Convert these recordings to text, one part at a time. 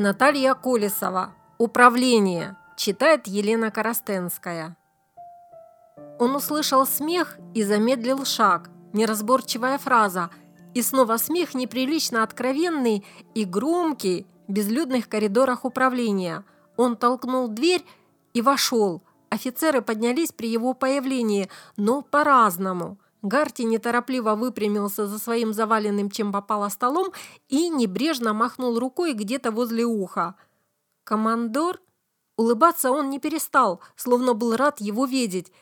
Наталья Колесова. Управление. Читает Елена Коростенская. Он услышал смех и замедлил шаг. Неразборчивая фраза. И снова смех неприлично откровенный и громкий в безлюдных коридорах управления. Он толкнул дверь и вошел. Офицеры поднялись при его появлении, но по-разному – Гарти неторопливо выпрямился за своим заваленным чем попало столом и небрежно махнул рукой где-то возле уха. «Командор?» Улыбаться он не перестал, словно был рад его видеть.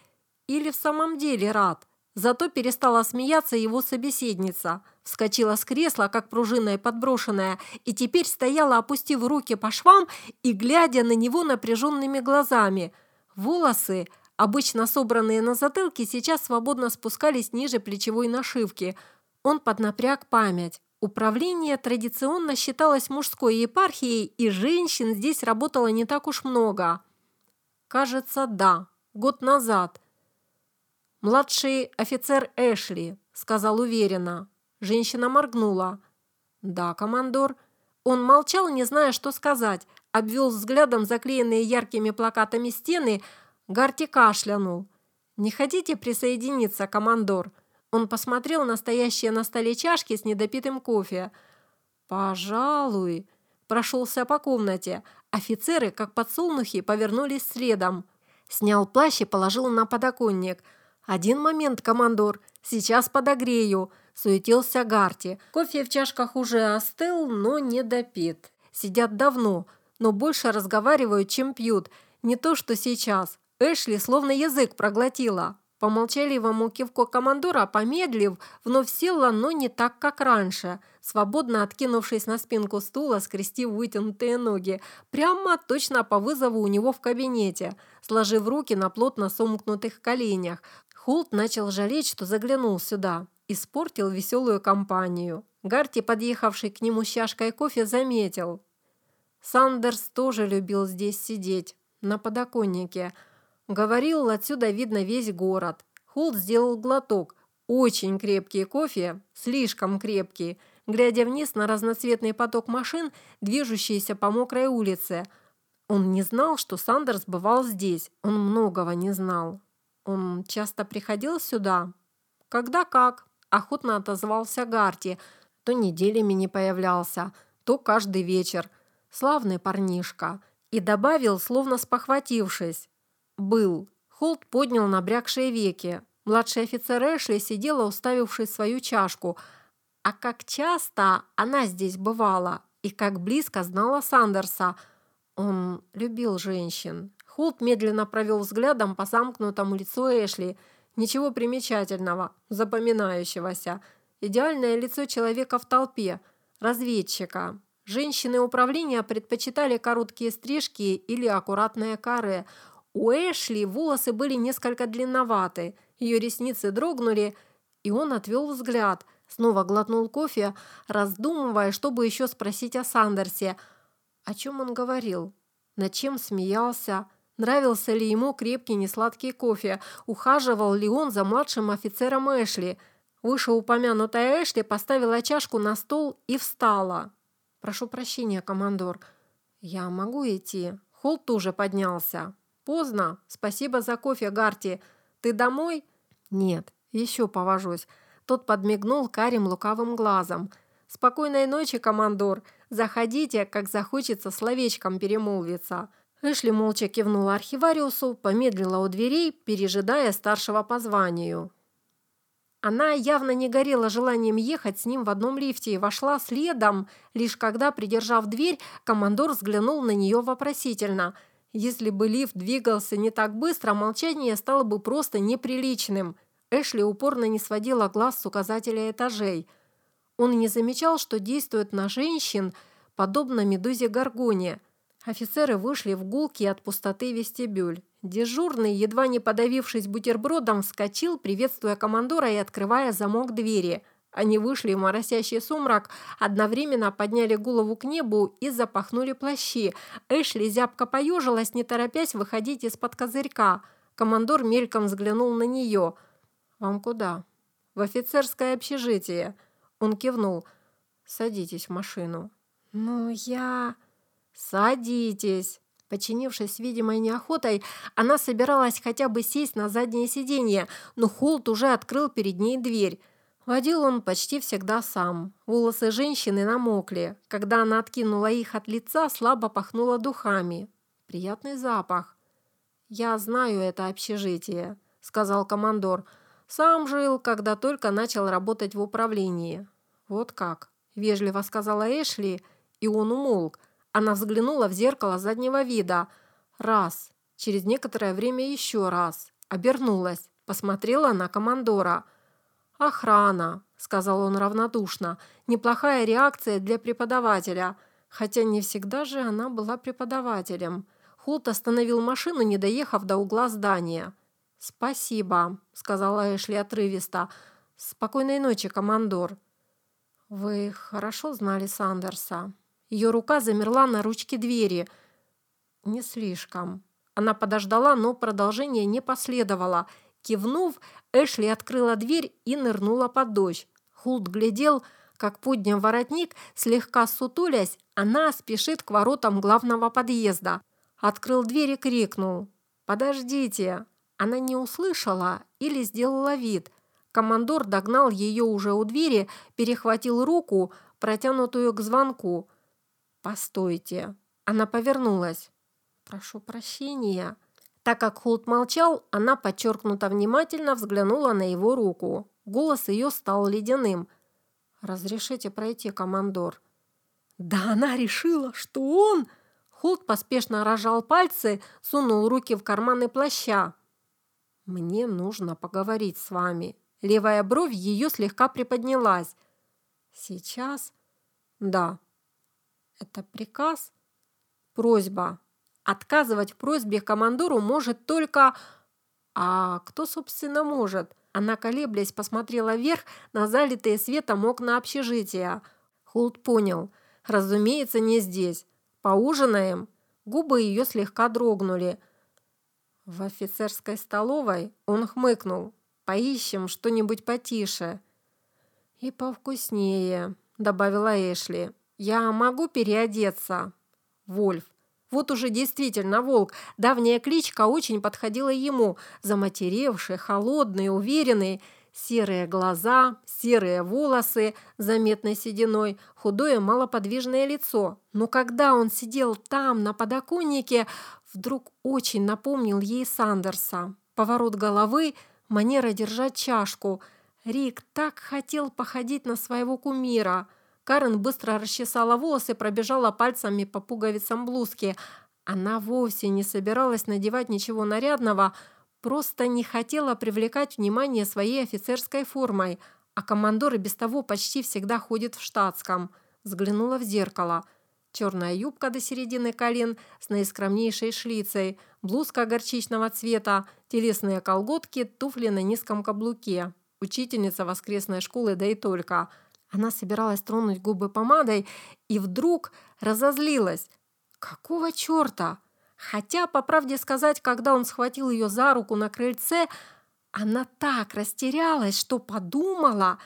Или в самом деле рад. Зато перестала смеяться его собеседница. Вскочила с кресла, как пружиной подброшенная, и теперь стояла, опустив руки по швам и глядя на него напряженными глазами. Волосы, Обычно собранные на затылке сейчас свободно спускались ниже плечевой нашивки. Он поднапряг память. Управление традиционно считалось мужской епархией, и женщин здесь работало не так уж много. Кажется, да, год назад. «Младший офицер Эшли», — сказал уверенно. Женщина моргнула. «Да, командор». Он молчал, не зная, что сказать, обвел взглядом заклеенные яркими плакатами стены, Гарти кашлянул. «Не хотите присоединиться, командор?» Он посмотрел на стоящие на столе чашки с недопитым кофе. «Пожалуй», прошелся по комнате. Офицеры, как подсолнухи, повернулись следом. Снял плащ и положил на подоконник. «Один момент, командор, сейчас подогрею», – суетился Гарти. Кофе в чашках уже остыл, но не допит. Сидят давно, но больше разговаривают, чем пьют. Не то, что сейчас. Эшли словно язык проглотила. По молчаливому кивку командора, помедлив, вновь села, но не так, как раньше, свободно откинувшись на спинку стула, скрестив вытянутые ноги, прямо точно по вызову у него в кабинете, сложив руки на плотно сомкнутых коленях. Холт начал жалеть, что заглянул сюда. Испортил веселую компанию. Гарти, подъехавший к нему с чашкой кофе, заметил. Сандерс тоже любил здесь сидеть, на подоконнике – Говорил, отсюда видно весь город. Холт сделал глоток. Очень крепкий кофе, слишком крепкий, глядя вниз на разноцветный поток машин, движущийся по мокрой улице. Он не знал, что Сандерс бывал здесь. Он многого не знал. Он часто приходил сюда? Когда как? Охотно отозвался Гарти. То неделями не появлялся, то каждый вечер. Славный парнишка. И добавил, словно спохватившись. «Был». Холт поднял набрякшие веки. Младший офицер Эшли сидела, уставившись свою чашку. А как часто она здесь бывала и как близко знала Сандерса. Он любил женщин. Холт медленно провел взглядом по замкнутому лицу Эшли. Ничего примечательного, запоминающегося. Идеальное лицо человека в толпе, разведчика. Женщины управления предпочитали короткие стрижки или аккуратные каре – у Эшли волосы были несколько длинноваты, ее ресницы дрогнули, и он отвел взгляд, снова глотнул кофе, раздумывая, чтобы еще спросить о Сандерсе. О чем он говорил? Над чем смеялся? Нравился ли ему крепкий несладкий кофе? Ухаживал ли он за младшим офицером Эшли? Вышеупомянутая Эшли поставила чашку на стол и встала. «Прошу прощения, командор. Я могу идти?» Холт тоже поднялся. «Поздно. Спасибо за кофе, Гарти. Ты домой?» «Нет, еще повожусь». Тот подмигнул карим лукавым глазом. «Спокойной ночи, командор. Заходите, как захочется словечком перемолвиться». Эшли молча кивнула архивариусу, помедлила у дверей, пережидая старшего по званию. Она явно не горела желанием ехать с ним в одном лифте и вошла следом, лишь когда, придержав дверь, командор взглянул на нее вопросительно – если бы лифт двигался не так быстро, молчание стало бы просто неприличным. Эшли упорно не сводила глаз с указателя этажей. Он не замечал, что действует на женщин, подобно медузе Гаргоне. Офицеры вышли в гулки от пустоты вестибюль. Дежурный, едва не подавившись бутербродом, вскочил, приветствуя командора и открывая замок двери – они вышли в моросящий сумрак, одновременно подняли голову к небу и запахнули плащи. Эшли зябко поежилась, не торопясь выходить из-под козырька. Командор мельком взглянул на нее. «Вам куда?» «В офицерское общежитие». Он кивнул. «Садитесь в машину». «Ну, я...» «Садитесь!» Починившись видимой неохотой, она собиралась хотя бы сесть на заднее сиденье, но Холт уже открыл перед ней дверь. Водил он почти всегда сам. Волосы женщины намокли. Когда она откинула их от лица, слабо пахнуло духами. Приятный запах. «Я знаю это общежитие», — сказал командор. «Сам жил, когда только начал работать в управлении». «Вот как», — вежливо сказала Эшли, и он умолк. Она взглянула в зеркало заднего вида. Раз. Через некоторое время еще раз. Обернулась. Посмотрела на командора. «Охрана», — сказал он равнодушно. «Неплохая реакция для преподавателя». Хотя не всегда же она была преподавателем. Холт остановил машину, не доехав до угла здания. «Спасибо», — сказала Эшли отрывисто. «Спокойной ночи, командор». «Вы хорошо знали Сандерса?» Ее рука замерла на ручке двери. «Не слишком». Она подождала, но продолжение не последовало. Кивнув, Эшли открыла дверь и нырнула под дождь. Хулт глядел, как подняв воротник, слегка сутулясь, она спешит к воротам главного подъезда. Открыл дверь и крикнул. «Подождите!» Она не услышала или сделала вид. Командор догнал ее уже у двери, перехватил руку, протянутую к звонку. «Постойте!» Она повернулась. «Прошу прощения!» Так как Холт молчал, она подчеркнуто внимательно взглянула на его руку. Голос ее стал ледяным. «Разрешите пройти, командор?» «Да она решила, что он...» Холт поспешно рожал пальцы, сунул руки в карманы плаща. «Мне нужно поговорить с вами». Левая бровь ее слегка приподнялась. «Сейчас?» «Да». «Это приказ?» «Просьба. Отказывать в просьбе командору может только... А кто, собственно, может? Она, колеблясь, посмотрела вверх на залитые светом окна общежития. Холт понял. Разумеется, не здесь. Поужинаем? Губы ее слегка дрогнули. В офицерской столовой он хмыкнул. Поищем что-нибудь потише. И повкуснее, добавила Эшли. Я могу переодеться? Вольф. Вот уже действительно волк. Давняя кличка очень подходила ему. Заматеревший, холодный, уверенный. Серые глаза, серые волосы, заметной сединой, худое малоподвижное лицо. Но когда он сидел там, на подоконнике, вдруг очень напомнил ей Сандерса. Поворот головы, манера держать чашку. Рик так хотел походить на своего кумира – Карен быстро расчесала волосы, пробежала пальцами по пуговицам блузки. Она вовсе не собиралась надевать ничего нарядного, просто не хотела привлекать внимание своей офицерской формой, а командор и без того почти всегда ходит в штатском. Взглянула в зеркало. Черная юбка до середины колен с наискромнейшей шлицей, блузка горчичного цвета, телесные колготки, туфли на низком каблуке. Учительница воскресной школы, да и только – она собиралась тронуть губы помадой и вдруг разозлилась. Какого черта? Хотя, по правде сказать, когда он схватил ее за руку на крыльце, она так растерялась, что подумала,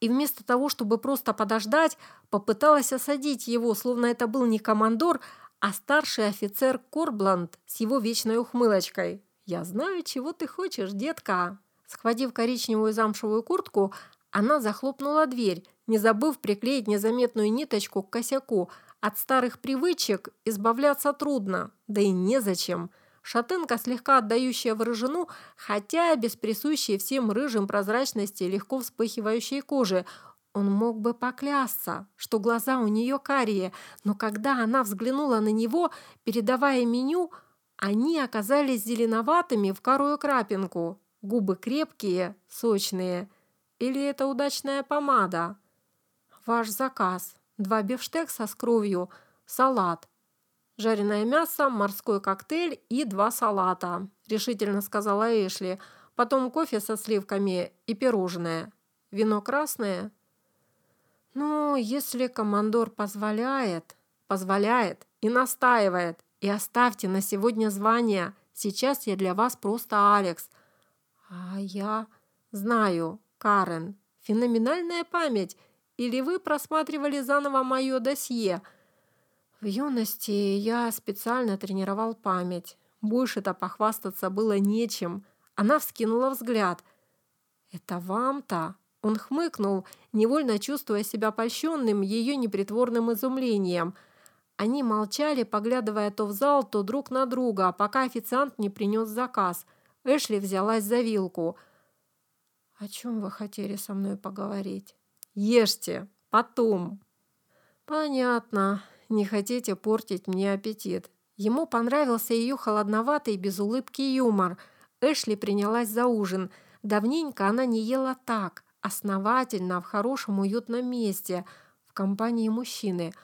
и вместо того, чтобы просто подождать, попыталась осадить его, словно это был не командор, а старший офицер Корбланд с его вечной ухмылочкой. «Я знаю, чего ты хочешь, детка». Схватив коричневую замшевую куртку, она захлопнула дверь, не забыв приклеить незаметную ниточку к косяку. От старых привычек избавляться трудно, да и незачем. Шатенка, слегка отдающая в рыжину, хотя без присущей всем рыжим прозрачности легко вспыхивающей кожи, он мог бы поклясться, что глаза у нее карие, но когда она взглянула на него, передавая меню, они оказались зеленоватыми в корую крапинку. Губы крепкие, сочные – или это удачная помада? Ваш заказ. Два бифштекса с кровью, салат. Жареное мясо, морской коктейль и два салата, решительно сказала Эшли. Потом кофе со сливками и пирожное. Вино красное? Ну, если командор позволяет, позволяет и настаивает. И оставьте на сегодня звание. Сейчас я для вас просто Алекс. А я знаю, Карен, феноменальная память. Или вы просматривали заново мое досье? В юности я специально тренировал память. Больше-то похвастаться было нечем. Она вскинула взгляд. «Это вам-то?» Он хмыкнул, невольно чувствуя себя польщенным ее непритворным изумлением. Они молчали, поглядывая то в зал, то друг на друга, пока официант не принес заказ. Эшли взялась за вилку. «О чем вы хотели со мной поговорить?» «Ешьте, потом». «Понятно. Не хотите портить мне аппетит». Ему понравился ее холодноватый, без улыбки юмор. Эшли принялась за ужин. Давненько она не ела так, основательно, в хорошем уютном месте, в компании мужчины.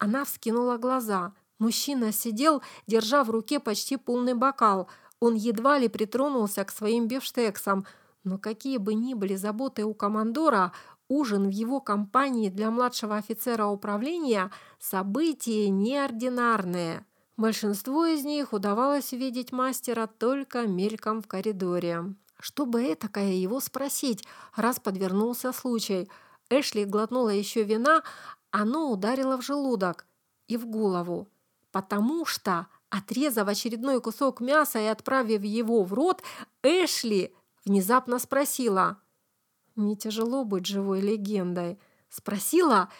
Она вскинула глаза. Мужчина сидел, держа в руке почти полный бокал. Он едва ли притронулся к своим бифштексам. Но какие бы ни были заботы у командора, ужин в его компании для младшего офицера управления – событие неординарное. Большинство из них удавалось увидеть мастера только мельком в коридоре. Чтобы этакое его спросить, раз подвернулся случай. Эшли глотнула еще вина, оно ударило в желудок и в голову. Потому что, отрезав очередной кусок мяса и отправив его в рот, Эшли внезапно спросила. «Не тяжело быть живой легендой?» Спросила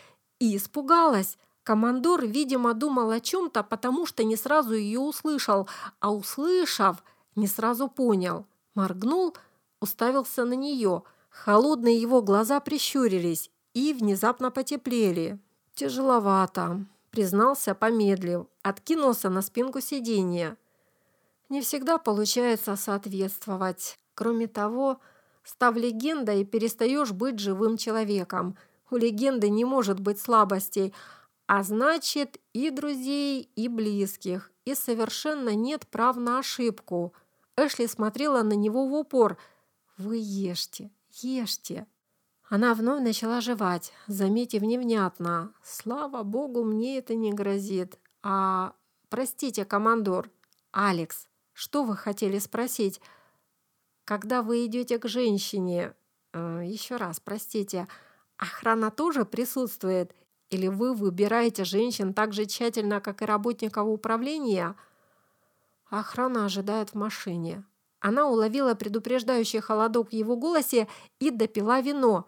и испугалась. Командор, видимо, думал о чем-то, потому что не сразу ее услышал, а услышав, не сразу понял. Моргнул, уставился на нее. Холодные его глаза прищурились и внезапно потеплели. «Тяжеловато», — признался, помедлив, откинулся на спинку сиденья. «Не всегда получается соответствовать. Кроме того, став легендой, перестаешь быть живым человеком. У легенды не может быть слабостей, а значит, и друзей, и близких, и совершенно нет прав на ошибку. Эшли смотрела на него в упор. «Вы ешьте, ешьте». Она вновь начала жевать, заметив невнятно. «Слава богу, мне это не грозит. А, простите, командор, Алекс, что вы хотели спросить? Когда вы идете к женщине, э, еще раз, простите, охрана тоже присутствует или вы выбираете женщин так же тщательно, как и работников управления? Охрана ожидает в машине. Она уловила предупреждающий холодок в его голосе и допила вино.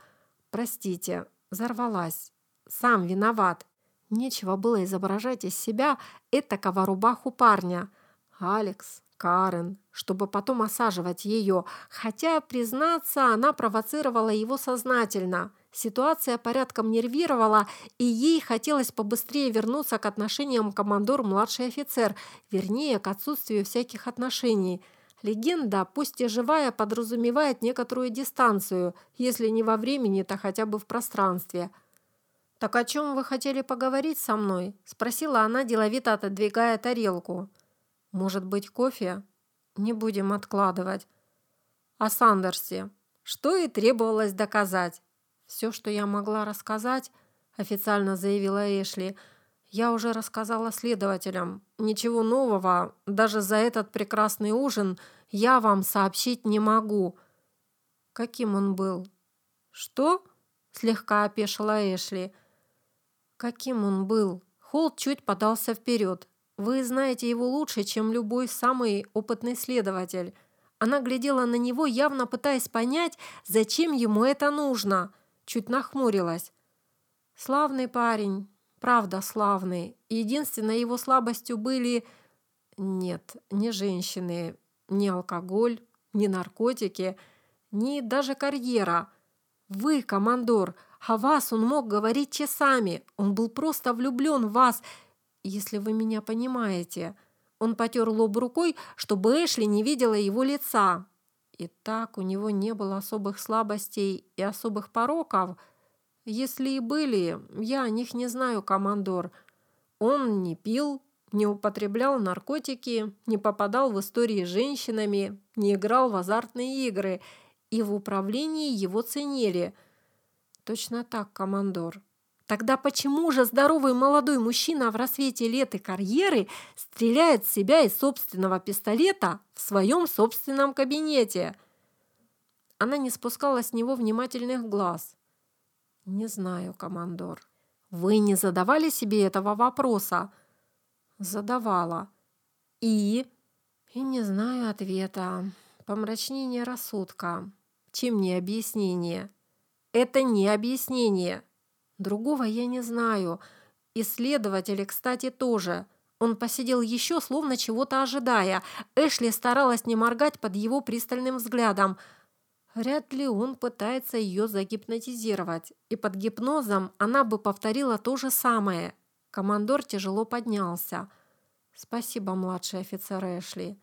«Простите, взорвалась. Сам виноват. Нечего было изображать из себя этакого рубаху парня. Алекс, Карен, чтобы потом осаживать ее, хотя, признаться, она провоцировала его сознательно – Ситуация порядком нервировала, и ей хотелось побыстрее вернуться к отношениям командор-младший офицер, вернее, к отсутствию всяких отношений. Легенда, пусть и живая, подразумевает некоторую дистанцию, если не во времени, то хотя бы в пространстве. «Так о чем вы хотели поговорить со мной?» – спросила она, деловито отодвигая тарелку. «Может быть, кофе?» «Не будем откладывать». «О Сандерсе. Что и требовалось доказать. «Все, что я могла рассказать», – официально заявила Эшли, – «я уже рассказала следователям. Ничего нового, даже за этот прекрасный ужин, я вам сообщить не могу». «Каким он был?» «Что?» – слегка опешила Эшли. «Каким он был?» Холт чуть подался вперед. «Вы знаете его лучше, чем любой самый опытный следователь». Она глядела на него, явно пытаясь понять, зачем ему это нужно – чуть нахмурилась. Славный парень, правда славный. Единственной его слабостью были... Нет, не женщины, не алкоголь, не наркотики, не даже карьера. Вы, командор, о вас он мог говорить часами. Он был просто влюблен в вас, если вы меня понимаете. Он потер лоб рукой, чтобы Эшли не видела его лица. И так у него не было особых слабостей и особых пороков. Если и были, я о них не знаю, командор. Он не пил, не употреблял наркотики, не попадал в истории с женщинами, не играл в азартные игры, и в управлении его ценили. Точно так, командор. Тогда почему же здоровый молодой мужчина в рассвете лет и карьеры стреляет в себя из собственного пистолета в своем собственном кабинете? Она не спускала с него внимательных глаз. «Не знаю, командор». «Вы не задавали себе этого вопроса?» Задавала. И? И не знаю ответа. Помрачнение рассудка. Чем не объяснение? Это не объяснение. Другого я не знаю. Исследователи, кстати, тоже. Он посидел еще, словно чего-то ожидая. Эшли старалась не моргать под его пристальным взглядом. Вряд ли он пытается ее загипнотизировать. И под гипнозом она бы повторила то же самое. Командор тяжело поднялся. «Спасибо, младший офицер Эшли».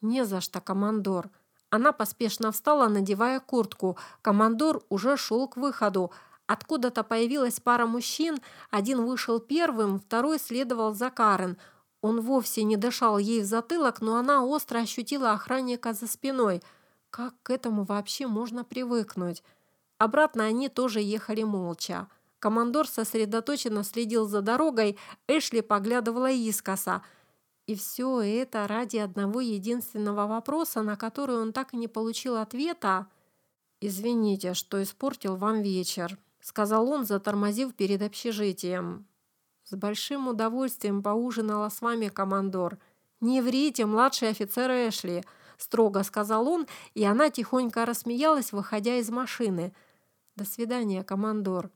«Не за что, командор». Она поспешно встала, надевая куртку. Командор уже шел к выходу. Откуда-то появилась пара мужчин. Один вышел первым, второй следовал за Карен. Он вовсе не дышал ей в затылок, но она остро ощутила охранника за спиной. Как к этому вообще можно привыкнуть? Обратно они тоже ехали молча. Командор сосредоточенно следил за дорогой, Эшли поглядывала искоса – и все это ради одного единственного вопроса, на который он так и не получил ответа. «Извините, что испортил вам вечер», — сказал он, затормозив перед общежитием. «С большим удовольствием поужинала с вами, командор. Не врите, младший офицер Эшли», — строго сказал он, и она тихонько рассмеялась, выходя из машины. «До свидания, командор».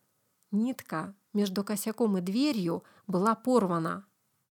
Нитка между косяком и дверью была порвана.